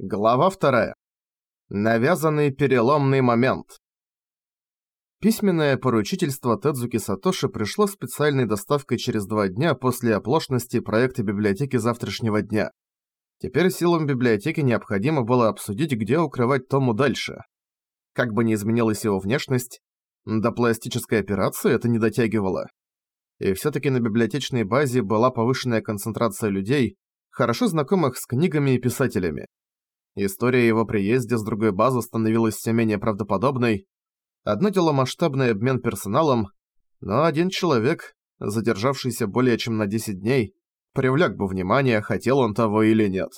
Глава вторая. Навязанный переломный момент. Письменное поручительство Тедзуки Сатоши пришло специальной доставкой через два дня после оплошности проекта библиотеки завтрашнего дня. Теперь силам библиотеки необходимо было обсудить, где укрывать Тому дальше. Как бы ни изменилась его внешность, до пластической операции это не дотягивало. И всё-таки на библиотечной базе была повышенная концентрация людей, хорошо знакомых с книгами и писателями. История его приезде с другой базы становилась все менее правдоподобной. Одно дело масштабный обмен персоналом, но один человек, задержавшийся более чем на 10 дней, привлек бы внимание, хотел он того или нет.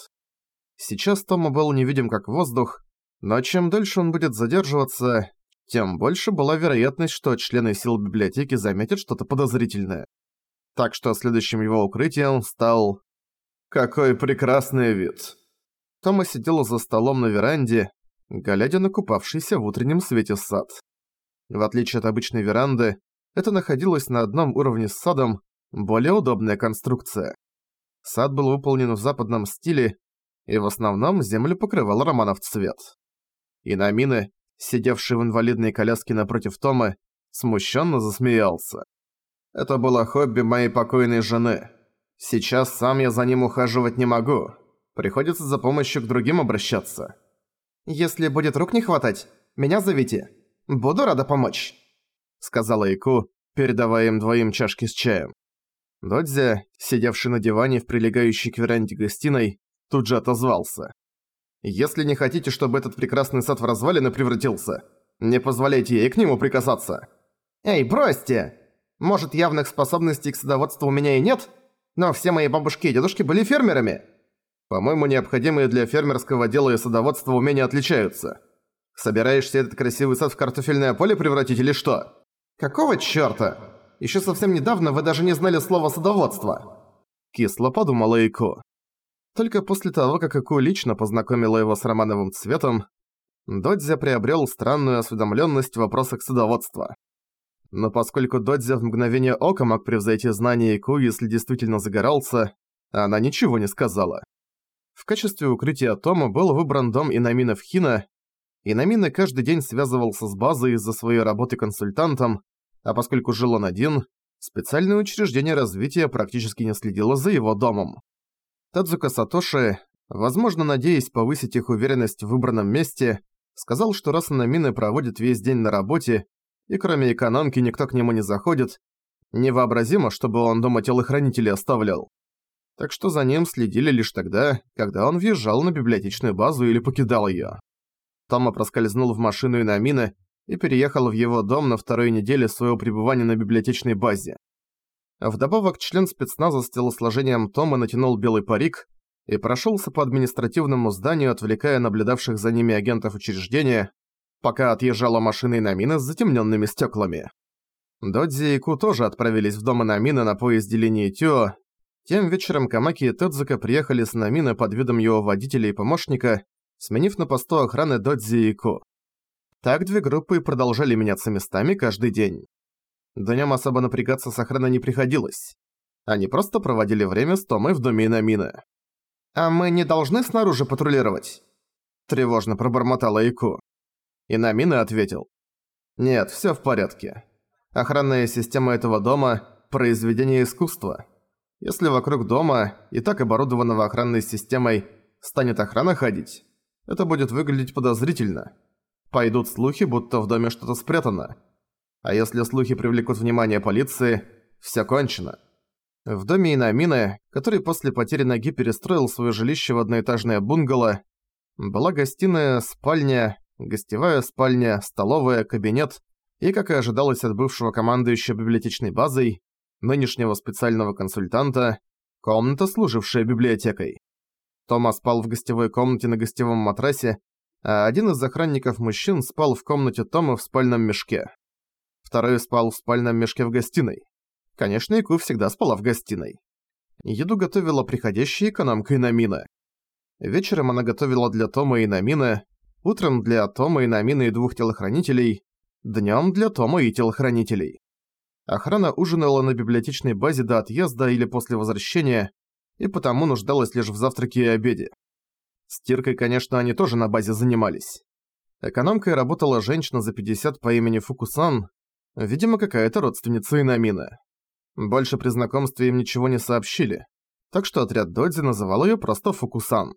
Сейчас Тома был невидим как воздух, но чем дольше он будет задерживаться, тем больше была вероятность, что члены сил библиотеки заметят что-то подозрительное. Так что следующим его укрытием стал... «Какой прекрасный вид!» Тома сидела за столом на веранде, глядя на купавшийся в утреннем свете сад. В отличие от обычной веранды, это находилось на одном уровне с садом, более удобная конструкция. Сад был выполнен в западном стиле, и в основном землю покрывал романов цвет. И Намины, сидевший в инвалидной коляске напротив Тома, смущенно засмеялся. «Это было хобби моей покойной жены. Сейчас сам я за ним ухаживать не могу, Приходится за помощью к другим обращаться. «Если будет рук не хватать, меня зовите. Буду рада помочь», — сказала Ику, передавая им двоим чашки с чаем. Додзя, сидевший на диване в прилегающей к веранде гостиной, тут же отозвался. «Если не хотите, чтобы этот прекрасный сад в развалины превратился, не позволяйте ей к нему прикасаться». «Эй, бросьте! Может, явных способностей к садоводству у меня и нет, но все мои бабушки и дедушки были фермерами. По-моему, необходимые для фермерского дела и садоводства умения отличаются. Собираешься этот красивый сад в картофельное поле превратить или что? Какого чёрта? Ещё совсем недавно вы даже не знали слова «садоводство». Кисло подумала Ико. Только после того, как Ико лично познакомила его с Романовым цветом, Додзя приобрел странную осведомленность в вопросах садоводства. Но поскольку Додзя в мгновение ока мог превзойти знания Ику, если действительно загорался, она ничего не сказала. В качестве укрытия Тома был выбран дом Инамина в Хина. Инамина каждый день связывался с базой из-за своей работы консультантом, а поскольку жил он один, специальное учреждение развития практически не следило за его домом. Тадзука Сатоши, возможно, надеясь повысить их уверенность в выбранном месте, сказал, что раз Инамины проводит весь день на работе, и кроме экономки никто к нему не заходит, невообразимо, чтобы он дома телохранителей оставлял так что за ним следили лишь тогда, когда он въезжал на библиотечную базу или покидал её. Тома проскользнул в машину Инамина и переехал в его дом на второй неделе своего пребывания на библиотечной базе. Вдобавок, член спецназа с телосложением Тома натянул белый парик и прошелся по административному зданию, отвлекая наблюдавших за ними агентов учреждения, пока отъезжала машина Инамина с затемненными стеклами. Додзи и Ку тоже отправились в дом Инамина на поезде линии Тюо, тем вечером Камаки и Тедзука приехали с Намина под видом его водителя и помощника, сменив на посту охраны Додзи и Ку. Так две группы продолжали меняться местами каждый день. Днём особо напрягаться с охраной не приходилось. Они просто проводили время с Томой в доме Инамина. «А мы не должны снаружи патрулировать?» Тревожно пробормотала Ику. Инамина ответил. «Нет, всё в порядке. Охранная система этого дома – произведение искусства. Если вокруг дома, и так оборудованного охранной системой, станет охрана ходить, это будет выглядеть подозрительно. Пойдут слухи, будто в доме что-то спрятано. А если слухи привлекут внимание полиции, всё кончено. В доме Инамины, который после потери ноги перестроил своё жилище в одноэтажное бунгало, была гостиная, спальня, гостевая спальня, столовая, кабинет и, как и ожидалось от бывшего командующего библиотечной базой, нынешнего специального консультанта, комната, служившая библиотекой. Тома спал в гостевой комнате на гостевом матрасе, а один из охранников мужчин спал в комнате Тома в спальном мешке. Второй спал в спальном мешке в гостиной. Конечно, Ику всегда спала в гостиной. Еду готовила приходящая экономка Инамина. Вечером она готовила для Тома и Инамина, утром для Тома, Инамина и двух телохранителей, днем для Тома и телохранителей. Охрана ужинала на библиотечной базе до отъезда или после возвращения, и потому нуждалась лишь в завтраке и обеде. Стиркой, конечно, они тоже на базе занимались. Экономкой работала женщина за 50 по имени Фукусан, видимо, какая-то родственница Инамины. Больше при знакомстве им ничего не сообщили, так что отряд Додзи называл её просто Фукусан.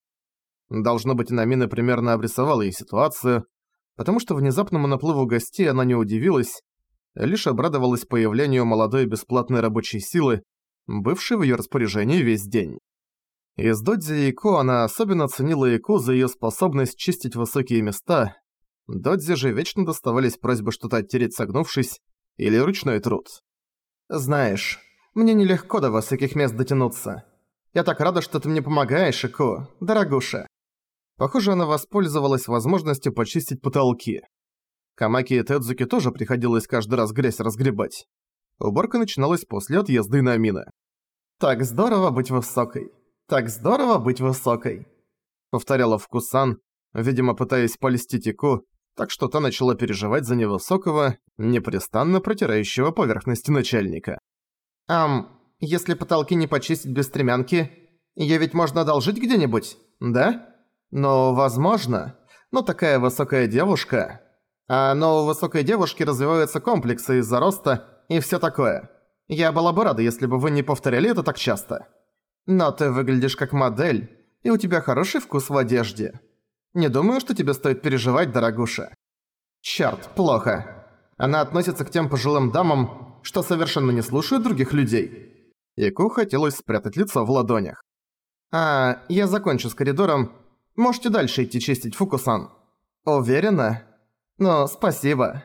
Должно быть, Инамина примерно обрисовала ей ситуацию, потому что внезапному наплыву гостей она не удивилась, лишь обрадовалась появлению молодой бесплатной рабочей силы, бывшей в её распоряжении весь день. Из Додзи Ико она особенно ценила Ико за её способность чистить высокие места. Додзи же вечно доставались просьбы что-то оттереть согнувшись, или ручной труд. «Знаешь, мне нелегко до высоких мест дотянуться. Я так рада, что ты мне помогаешь, Ико, дорогуша». Похоже, она воспользовалась возможностью почистить потолки. Камаки и Тедзуки тоже приходилось каждый раз грязь разгребать. Уборка начиналась после отъезда Инамина. «Так здорово быть высокой. Так здорово быть высокой», — повторяла Вкусан, видимо, пытаясь польстить Ику, так что та начала переживать за невысокого, непрестанно протирающего поверхности начальника. «Ам, если потолки не почистить без стремянки, её ведь можно одолжить где-нибудь, да? Но возможно. Но такая высокая девушка... А но у высокой девушки развиваются комплексы из-за роста и всё такое. Я была бы рада, если бы вы не повторяли это так часто». Но ты выглядишь как модель, и у тебя хороший вкус в одежде. Не думаю, что тебе стоит переживать, дорогуша. Чёрт, плохо. Она относится к тем пожилым дамам, что совершенно не слушают других людей. Ику хотелось спрятать лицо в ладонях. «А, я закончу с коридором. Можете дальше идти чистить Фукусан». «Уверена?» «Ну, спасибо».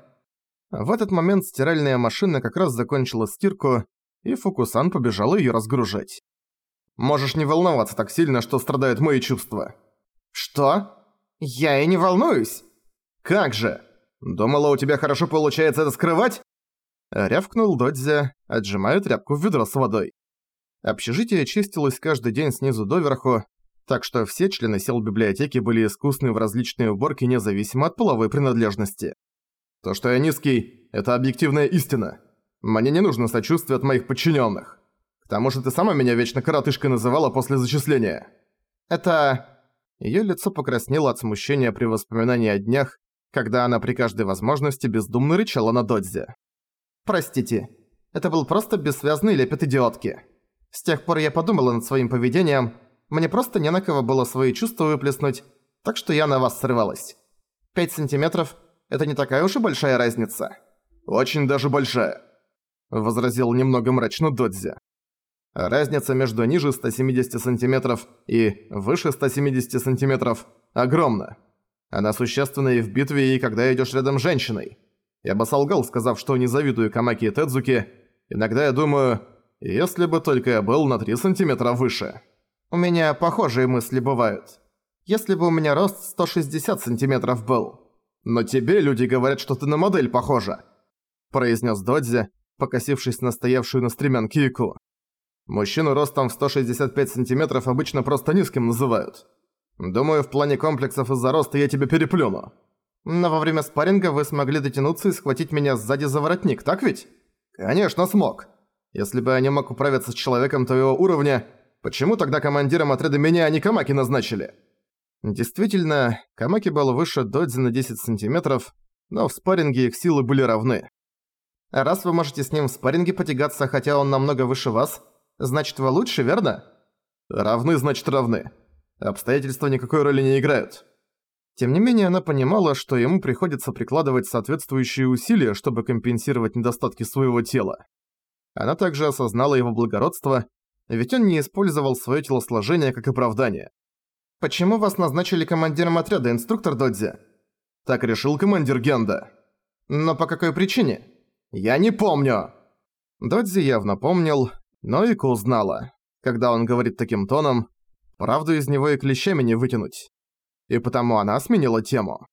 В этот момент стиральная машина как раз закончила стирку, и Фукусан побежала её разгружать. Можешь не волноваться так сильно, что страдают мои чувства». «Что? Я и не волнуюсь!» «Как же? Думала, у тебя хорошо получается это скрывать?» Рявкнул Додзя, отжимая тряпку в ведро с водой. Общежитие чистилось каждый день снизу доверху, так что все члены сел библиотеки были искусны в различные уборки независимо от половой принадлежности. То, что я низкий, это объективная истина. Мне не нужно сочувствие от моих подчиненных. К тому же ты сама меня вечно коротышкой называла после зачисления. Это... Её лицо покраснело от смущения при воспоминании о днях, когда она при каждой возможности бездумно рычала на Додзе. «Простите, это был просто бессвязный лепет идиотки. С тех пор я подумала над своим поведением, мне просто не на кого было свои чувства выплеснуть, так что я на вас срывалась. Пять сантиметров – это не такая уж и большая разница». «Очень даже большая», – возразил немного мрачно Додзе. Разница между ниже 170 сантиметров и выше 170 сантиметров огромна. Она существенна и в битве, и когда идешь рядом с женщиной. Я бы солгал, сказав, что не завидую Камаки и Тедзуки. Иногда я думаю, если бы только я был на 3 сантиметра выше. У меня похожие мысли бывают. Если бы у меня рост 160 сантиметров был. Но тебе люди говорят, что ты на модель похожа. Произнес Додзи, покосившись на стоявшую на стремянке Ику. Мужчину ростом в 165 сантиметров обычно просто низким называют. Думаю, в плане комплексов из-за роста я тебя переплюну. Но во время спарринга вы смогли дотянуться и схватить меня сзади за воротник, так ведь? Конечно, смог. Если бы я не мог управиться с человеком твоего уровня, почему тогда командиром отряда меня, а не Камаки назначили? Действительно, Камаки был выше Додзи на 10 сантиметров, но в спарринге их силы были равны. А раз вы можете с ним в спарринге потягаться, хотя он намного выше вас, Значит, вы лучше, верно? Равны, значит, равны. Обстоятельства никакой роли не играют. Тем не менее, она понимала, что ему приходится прикладывать соответствующие усилия, чтобы компенсировать недостатки своего тела. Она также осознала его благородство, ведь он не использовал свое телосложение как оправдание. «Почему вас назначили командиром отряда, инструктор Додзи?» Так решил командир Генда. «Но по какой причине?» «Я не помню!» Додзи явно помнил, но Ика узнала. Когда он говорит таким тоном, правду из него и клещами не вытянуть. И потому она сменила тему.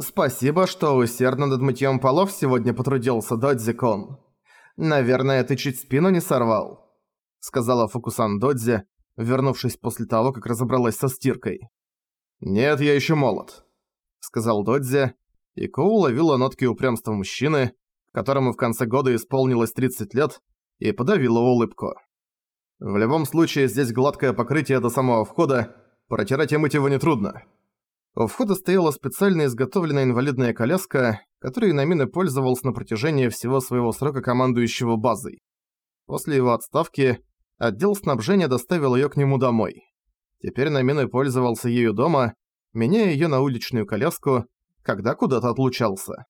«Спасибо, что усердно над мытьем полов сегодня потрудился, Додзи-кон. Наверное, ты чуть спину не сорвал», — сказала Фукусан Додзи, вернувшись после того, как разобралась со стиркой. «Нет, я еще молод», — сказал Додзи, и Ко уловила нотки упрямства мужчины, которому в конце года исполнилось 30 лет, и подавила улыбку. В любом случае, здесь гладкое покрытие до самого входа, Протирать и мыть его нетрудно. У входа стояла специально изготовленная инвалидная коляска, которой Инамина пользовался на протяжении всего своего срока командующего базой. После его отставки отдел снабжения доставил её к нему домой. Теперь Наминой пользовался ею дома, меняя её на уличную коляску, когда куда-то отлучался.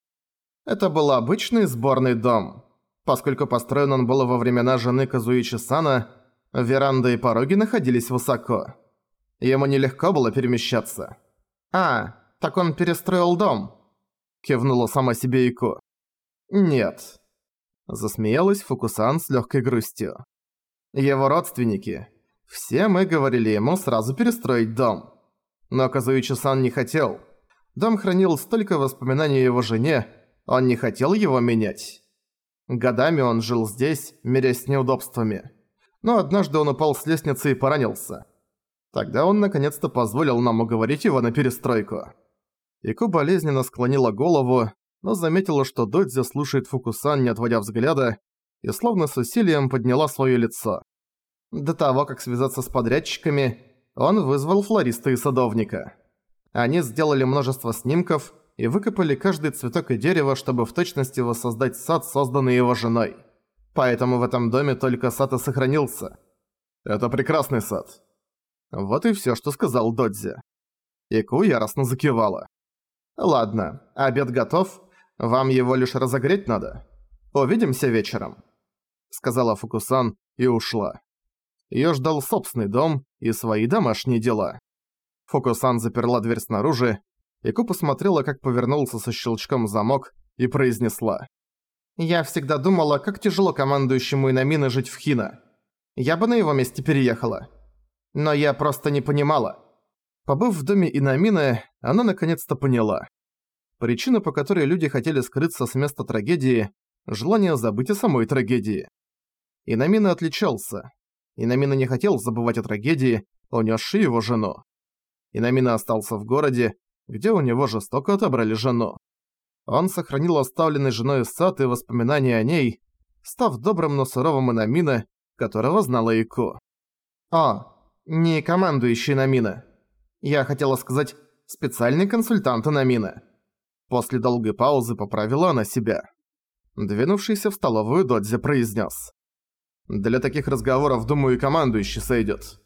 Это был обычный сборный дом. Поскольку построен он был во времена жены Казуичи Сана, веранда и пороги находились высоко. Ему нелегко было перемещаться. «А, так он перестроил дом», — кивнула сама себе Ико. «Нет». Засмеялась Фукусан с легкой грустью. «Его родственники. Все мы говорили ему сразу перестроить дом. Но Казуичи-сан не хотел. Дом хранил столько воспоминаний о его жене, он не хотел его менять. Годами он жил здесь, мирясь с неудобствами. Но однажды он упал с лестницы и поранился. Тогда он наконец-то позволил нам уговорить его на перестройку. Ику болезненно склонила голову, но заметила, что Додзи слушает Фукусан, не отводя взгляда, и словно с усилием подняла своё лицо. До того, как связаться с подрядчиками, он вызвал флориста и садовника. Они сделали множество снимков и выкопали каждый цветок и дерево, чтобы в точности воссоздать сад, созданный его женой. Поэтому в этом доме только сад и сохранился. Это прекрасный сад. Вот и всё, что сказал Додзи. Ику яростно закивала. «Ладно, обед готов. Вам его лишь разогреть надо. Увидимся вечером», — сказала Фукусан и ушла. Её ждал собственный дом и свои домашние дела. Фукусан заперла дверь снаружи, Ику посмотрела, как повернулся со щелчком замок, и произнесла. «Я всегда думала, как тяжело командующему Инамины жить в Хина. Я бы на его месте переехала. Но я просто не понимала». Побыв в доме Инамины, она наконец-то поняла. Причина, по которой люди хотели скрыться с места трагедии – желание забыть о самой трагедии. Инамина отличался. Инамина не хотел забывать о трагедии, унесшей его жену. Инамина остался в городе, где у него жестоко отобрали жену. Он сохранил оставленный женой сад и воспоминания о ней, став добрым, но суровым Инамина, которого знала Ику. «О, не командующий Намина. Я хотела сказать, специальный консультант Намина». После долгой паузы поправила она себя. Двинувшийся в столовую Додзи произнес. «Для таких разговоров, думаю, и командующий сойдет.